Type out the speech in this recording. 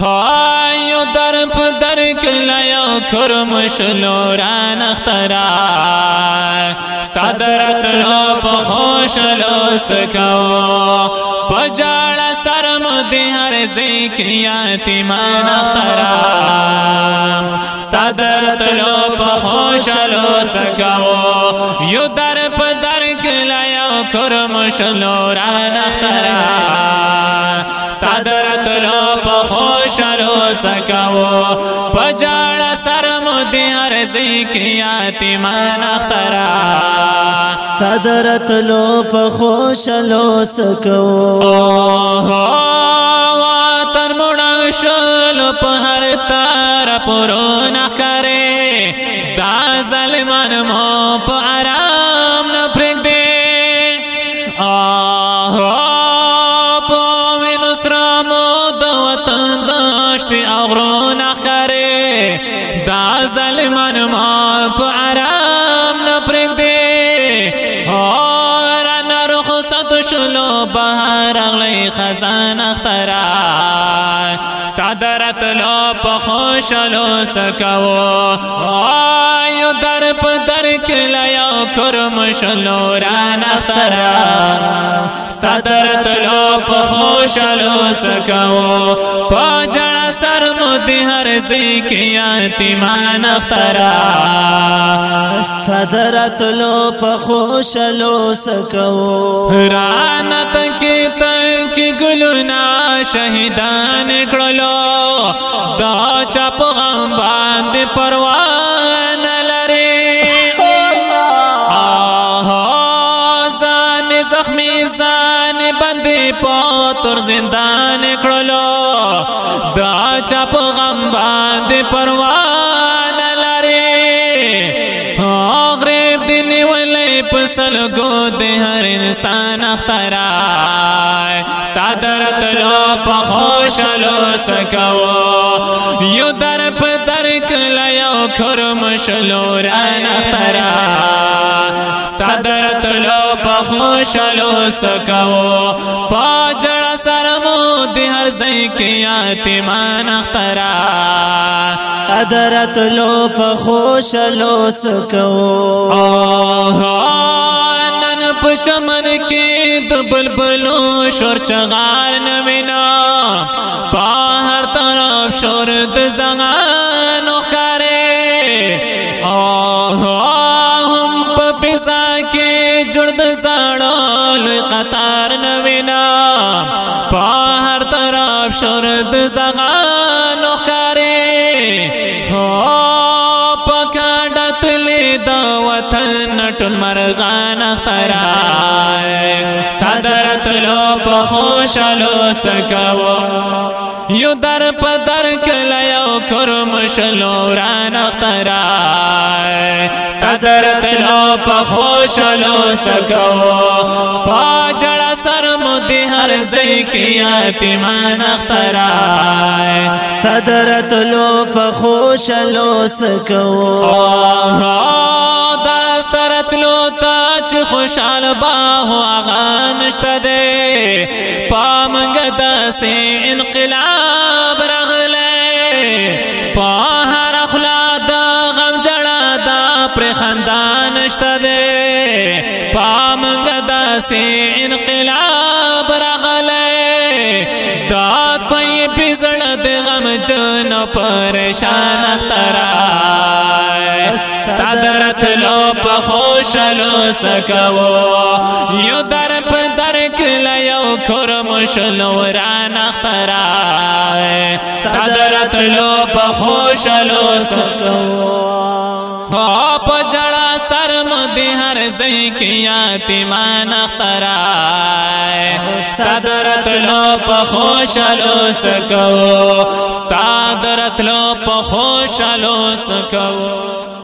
ہایو در در clue کرم شلو ران اخترا ستادرت لو پخوش لو سکو. پجاڑا سرم دی ہر زیکیاتی من اخترا ستادرت لو پخوش لو سکو. یو در در کلیو کرم شلو ران اخترا ستادرت خوشلو سکو پجاڑ سرم دی عرضی کی یاتیمان اخترا. ستدرت لو پخوشلو سکو واتر مڑا شلو پہر تار پرو نخکرے دا ظلمان مو اغرون اخکره دا ظلمان ما پا عرام نپرک دے اور رخصت شلو بہر اغلی خزان اخترا تدرت لو پخوشلو سکو آیو در پا در کلیا کرم شلو ران اخترا ستادرت لو پا خوشلو سکو پا جڑا سر مدی ہر زیکی مان اخترا استدرت لو پخوش لو سکو. رانت کی تک گلنا شہیدان کڑلو. دا چپ غم باند پروان لرے. آہو زان زخمی، زان بندی پوتر زندان کڑلو. دا چپ غم باند پروان ولی پسل گو دے ہر انسان اخترا ستادرت لو پخوش لو سکو۔ یو در پا درک لیو کرم شلو ران اخترا ستادرت لو پخوش لو سکو۔ پا جڑا سرمو دی ہر زیکی آتیمان اخترا ستادرت لو پخوش لو سکو۔ نن پچمن کی دبل بلو شور چغار نوینا، باہر طرف شور دزغان اخارے ہم پپیزا کے جڑد زاڑول قطار نوینا۔ باہر طرف شور دزغان مرغان اخترا ستادرت لو په خوشالو سکو یو در په در کله یو کرم شلو ران اخترا ستادرت لو په خوشالو سکو پا جڑا سر مدی ہر زی کی یتیمان اخترا ستادرت لو په خوشالو سکو خوشحال باہو آغا نشتا دے۔ پامنگ دستے انقلاب رغلے پاہر اخلا دا غم جڑا دا پر خندان نشتا دے۔ پامنگ دستے انقلاب رغلے دا کوئی بزڑ دے غم جن پریشان اخترا۔ ستادرت لو پا خوشلو سکو یو در پا درک لیو کرم شلو ران اخترا. ستادرت لو پا خوشلو سکو پا جڑا سرم دی ہر زی کی یاتیمان اخترا. ستادرت لو پا خوشلو سکو ستادرت لو پا خوشلو سکو